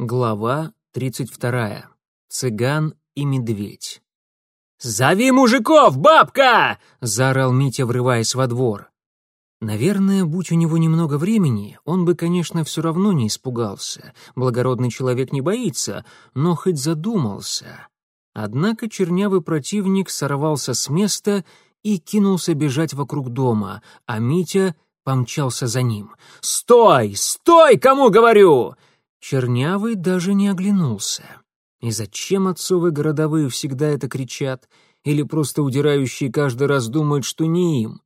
Глава 32. Цыган и медведь. «Зови мужиков, бабка!» — заорал Митя, врываясь во двор. Наверное, будь у него немного времени, он бы, конечно, все равно не испугался. Благородный человек не боится, но хоть задумался. Однако чернявый противник сорвался с места и кинулся бежать вокруг дома, а Митя помчался за ним. «Стой! Стой, кому говорю!» Чернявый даже не оглянулся. И зачем отцовы городовые всегда это кричат? Или просто удирающие каждый раз думают, что не им?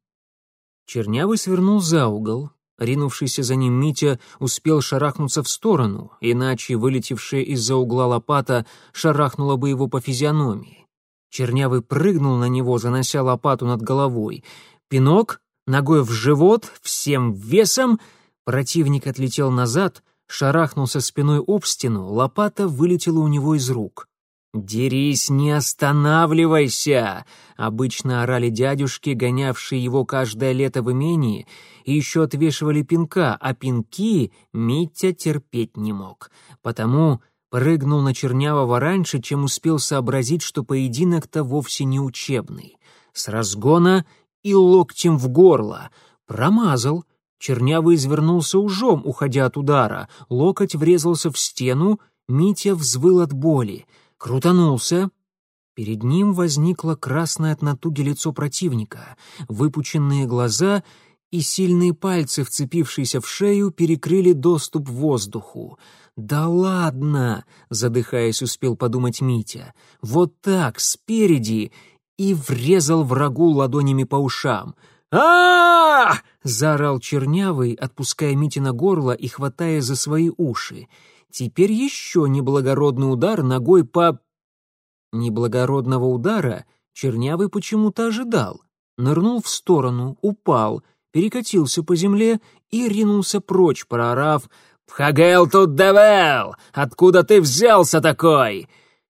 Чернявый свернул за угол. Ринувшийся за ним Митя успел шарахнуться в сторону, иначе вылетевшая из-за угла лопата шарахнула бы его по физиономии. Чернявый прыгнул на него, занося лопату над головой. Пинок, ногой в живот, всем весом. Противник отлетел назад, шарахнулся спиной об стену, лопата вылетела у него из рук. «Дерись, не останавливайся!» — обычно орали дядюшки, гонявшие его каждое лето в имении, и еще отвешивали пинка, а пинки Митя терпеть не мог. Потому прыгнул на Чернявого раньше, чем успел сообразить, что поединок-то вовсе не учебный. С разгона и локтем в горло. Промазал — Чернявый извернулся ужом, уходя от удара. Локоть врезался в стену, Митя взвыл от боли. Крутанулся. Перед ним возникло красное от натуги лицо противника. Выпученные глаза и сильные пальцы, вцепившиеся в шею, перекрыли доступ воздуху. «Да ладно!» — задыхаясь, успел подумать Митя. «Вот так, спереди!» И врезал врагу ладонями по ушам — а, заорал Чернявый, отпуская Митина горло и хватая за свои уши. Теперь еще неблагородный удар ногой по... Неблагородного удара Чернявый почему-то ожидал. Нырнул в сторону, упал, перекатился по земле и ринулся прочь, проорав «Пхагел тут девел! Откуда ты взялся такой?»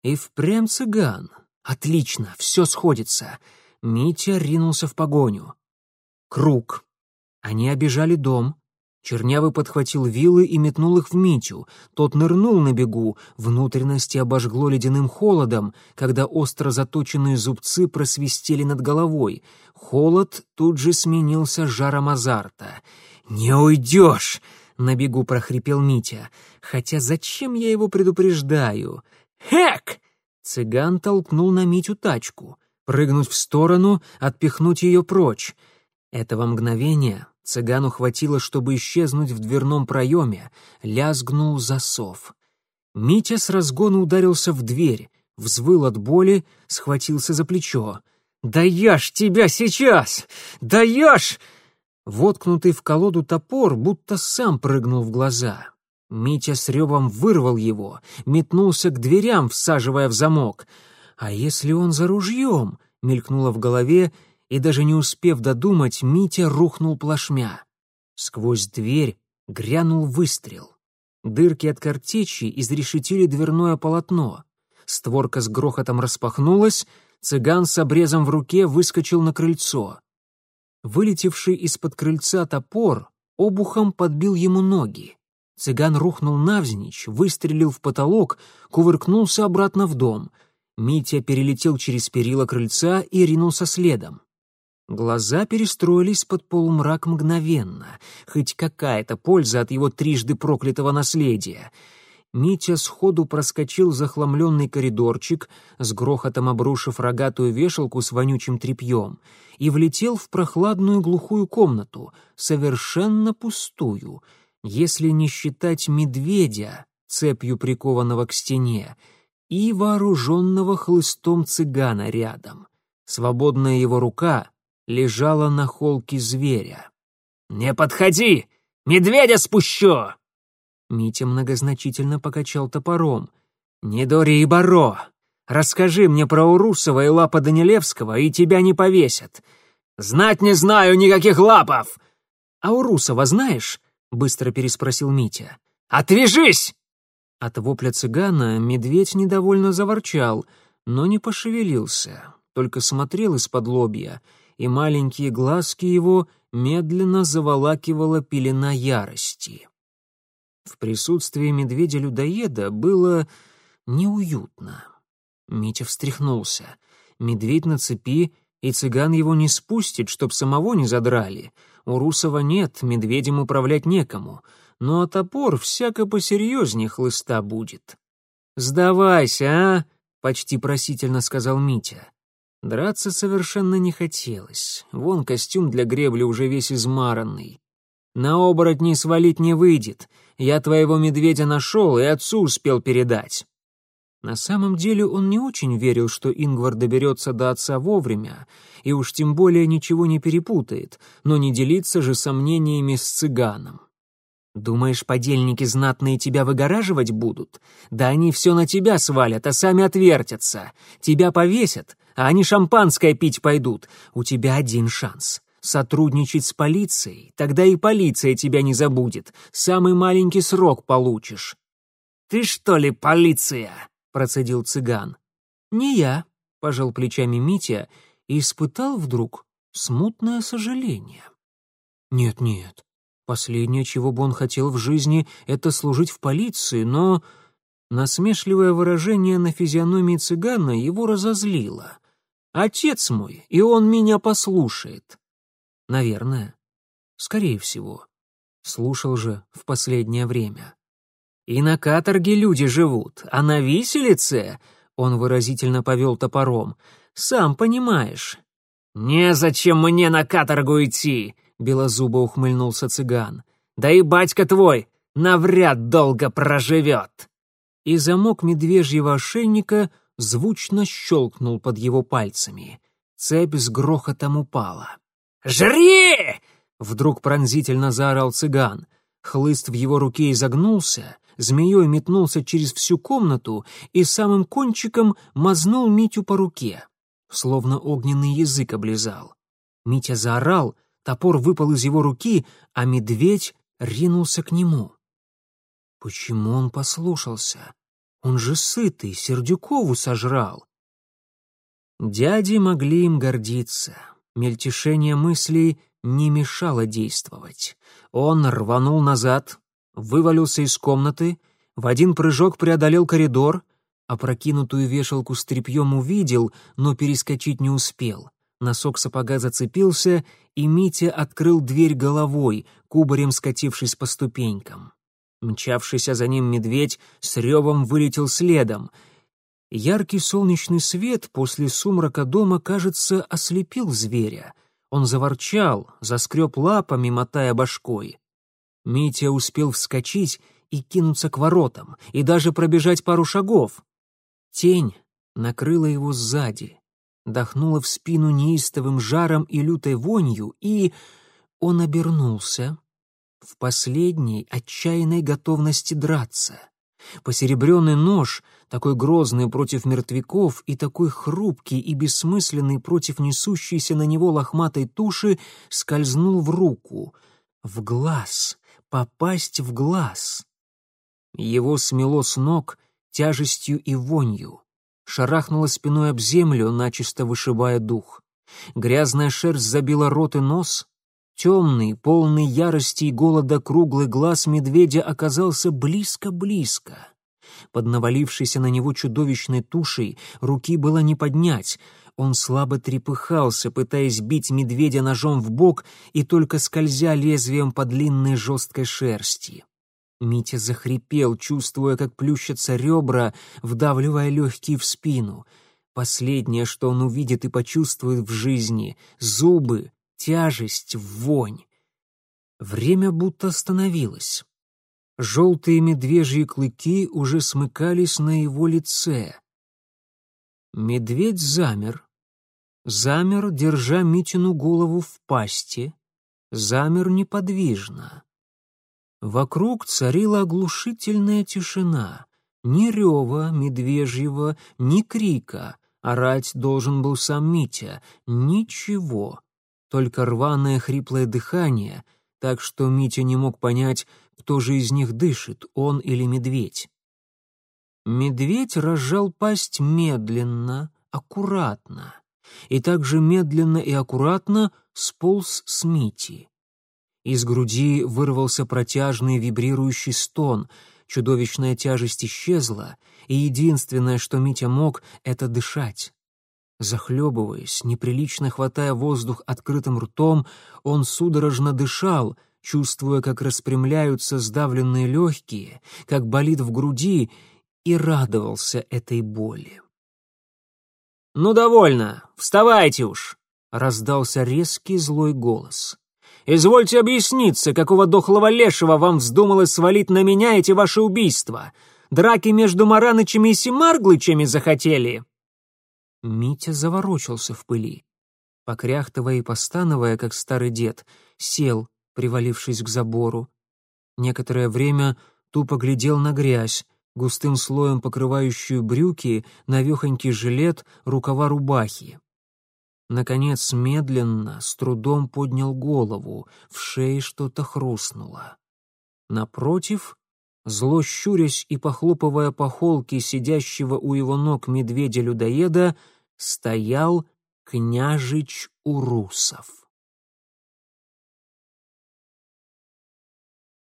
И впрямь цыган. Отлично, все сходится. Митя ринулся в погоню. Круг. Они обижали дом. Чернявый подхватил вилы и метнул их в Митю. Тот нырнул на бегу, внутренности обожгло ледяным холодом, когда остро заточенные зубцы просвистели над головой. Холод тут же сменился жаром азарта. «Не уйдешь!» — на бегу прохрипел Митя. «Хотя зачем я его предупреждаю?» «Хэк!» Цыган толкнул на Митю тачку. Прыгнуть в сторону, отпихнуть ее прочь — этого мгновения цыгану хватило, чтобы исчезнуть в дверном проеме, лязгнул засов. Митя с разгона ударился в дверь, взвыл от боли, схватился за плечо. «Да я ж тебя сейчас! Да я ж!» Воткнутый в колоду топор будто сам прыгнул в глаза. Митя с ревом вырвал его, метнулся к дверям, всаживая в замок. «А если он за ружьем?» — мелькнуло в голове, и даже не успев додумать, Митя рухнул плашмя. Сквозь дверь грянул выстрел. Дырки от картечи изрешетили дверное полотно. Створка с грохотом распахнулась, цыган с обрезом в руке выскочил на крыльцо. Вылетевший из-под крыльца топор обухом подбил ему ноги. Цыган рухнул навзничь, выстрелил в потолок, кувыркнулся обратно в дом. Митя перелетел через перила крыльца и ринулся следом. Глаза перестроились под полумрак мгновенно. Хоть какая-то польза от его трижды проклятого наследия. Митя сходу проскочил захламленный коридорчик, с грохотом обрушив рогатую вешалку с вонючим тряпьем, и влетел в прохладную глухую комнату, совершенно пустую, если не считать медведя, цепью прикованного к стене, и вооруженного хлыстом цыгана рядом. Свободная его рука лежала на холке зверя. «Не подходи! Медведя спущу!» Митя многозначительно покачал топором. «Не дори и боро! Расскажи мне про Урусова и Лапа Данилевского, и тебя не повесят. Знать не знаю никаких лапов!» «А Урусова знаешь?» — быстро переспросил Митя. «Отвяжись!» От вопля цыгана медведь недовольно заворчал, но не пошевелился, только смотрел из-под лобья — и маленькие глазки его медленно заволакивала пелена ярости. В присутствии медведя-людоеда было неуютно. Митя встряхнулся. Медведь на цепи, и цыган его не спустит, чтоб самого не задрали. У Русова нет, медведем управлять некому. Ну а топор всяко посерьезнее хлыста будет. «Сдавайся, а!» — почти просительно сказал Митя. Драться совершенно не хотелось. Вон костюм для гребли уже весь измаранный. На оборотней свалить не выйдет. Я твоего медведя нашел и отцу успел передать. На самом деле он не очень верил, что Ингвар доберется до отца вовремя, и уж тем более ничего не перепутает, но не делиться же сомнениями с цыганом. «Думаешь, подельники знатные тебя выгораживать будут? Да они все на тебя свалят, а сами отвертятся. Тебя повесят, а они шампанское пить пойдут. У тебя один шанс — сотрудничать с полицией, тогда и полиция тебя не забудет. Самый маленький срок получишь». «Ты что ли полиция?» — процедил цыган. «Не я», — пожал плечами Митя и испытал вдруг смутное сожаление. «Нет-нет, последнее, чего бы он хотел в жизни, это служить в полиции, но...» Насмешливое выражение на физиономии цыгана его разозлило. «Отец мой, и он меня послушает». «Наверное. Скорее всего. Слушал же в последнее время». И на каторге люди живут, а на виселице...» Он выразительно повел топором. «Сам понимаешь». «Незачем мне на каторгу идти!» — белозубо ухмыльнулся цыган. «Да и батька твой навряд долго проживет!» И замок медвежьего ошейника звучно щелкнул под его пальцами. Цепь с грохотом упала. «Жри!» — вдруг пронзительно заорал цыган. Хлыст в его руке изогнулся, змеей метнулся через всю комнату и самым кончиком мазнул Митю по руке, словно огненный язык облизал. Митя заорал, топор выпал из его руки, а медведь ринулся к нему. Почему он послушался? Он же сытый, Сердюкову сожрал. Дяди могли им гордиться. Мельтешение мыслей не мешало действовать. Он рванул назад, вывалился из комнаты, в один прыжок преодолел коридор, опрокинутую вешалку с тряпьем увидел, но перескочить не успел. Носок сапога зацепился, и Митя открыл дверь головой, кубарем скатившись по ступенькам. Мчавшийся за ним медведь с ревом вылетел следом. Яркий солнечный свет после сумрака дома, кажется, ослепил зверя. Он заворчал, заскреб лапами, мотая башкой. Митя успел вскочить и кинуться к воротам, и даже пробежать пару шагов. Тень накрыла его сзади, дохнула в спину неистовым жаром и лютой вонью, и он обернулся в последней отчаянной готовности драться. Посеребренный нож, такой грозный против мертвяков и такой хрупкий и бессмысленный против несущейся на него лохматой туши, скользнул в руку, в глаз попасть в глаз. Его смело с ног тяжестью и вонью, шарахнуло спиной об землю, начисто вышибая дух. Грязная шерсть забила рот и нос. Темный, полный ярости и голода круглый глаз медведя оказался близко-близко. Под навалившейся на него чудовищной тушей руки было не поднять — он слабо трепыхался, пытаясь бить медведя ножом в бок и только скользя лезвием по длинной жесткой шерсти. Митя захрипел, чувствуя, как плющатся ребра, вдавливая легкие в спину. Последнее, что он увидит и почувствует в жизни — зубы, тяжесть, вонь. Время будто остановилось. Желтые медвежьи клыки уже смыкались на его лице. Медведь замер, замер, держа Митину голову в пасти, замер неподвижно. Вокруг царила оглушительная тишина. Ни рева медвежьего, ни крика. Орать должен был сам Митя. Ничего. Только рваное хриплое дыхание, так что Митя не мог понять, кто же из них дышит, он или медведь. Медведь разжал пасть медленно, аккуратно, и также медленно и аккуратно сполз с Мити. Из груди вырвался протяжный вибрирующий стон, чудовищная тяжесть исчезла, и единственное, что Митя мог, — это дышать. Захлебываясь, неприлично хватая воздух открытым ртом, он судорожно дышал, чувствуя, как распрямляются сдавленные легкие, как болит в груди, и радовался этой боли. «Ну, довольно! Вставайте уж!» — раздался резкий злой голос. «Извольте объясниться, какого дохлого лешего вам вздумалось свалить на меня эти ваши убийства? Драки между Маранычами и Семарглычами захотели?» Митя заворочился в пыли. Покряхтывая и постановая, как старый дед, сел, привалившись к забору. Некоторое время тупо глядел на грязь, густым слоем покрывающую брюки, навехонький жилет, рукава рубахи. Наконец, медленно, с трудом поднял голову, в шее что-то хрустнуло. Напротив, зло щурясь и похлопывая по холке сидящего у его ног медведя-людоеда, стоял княжич Урусов.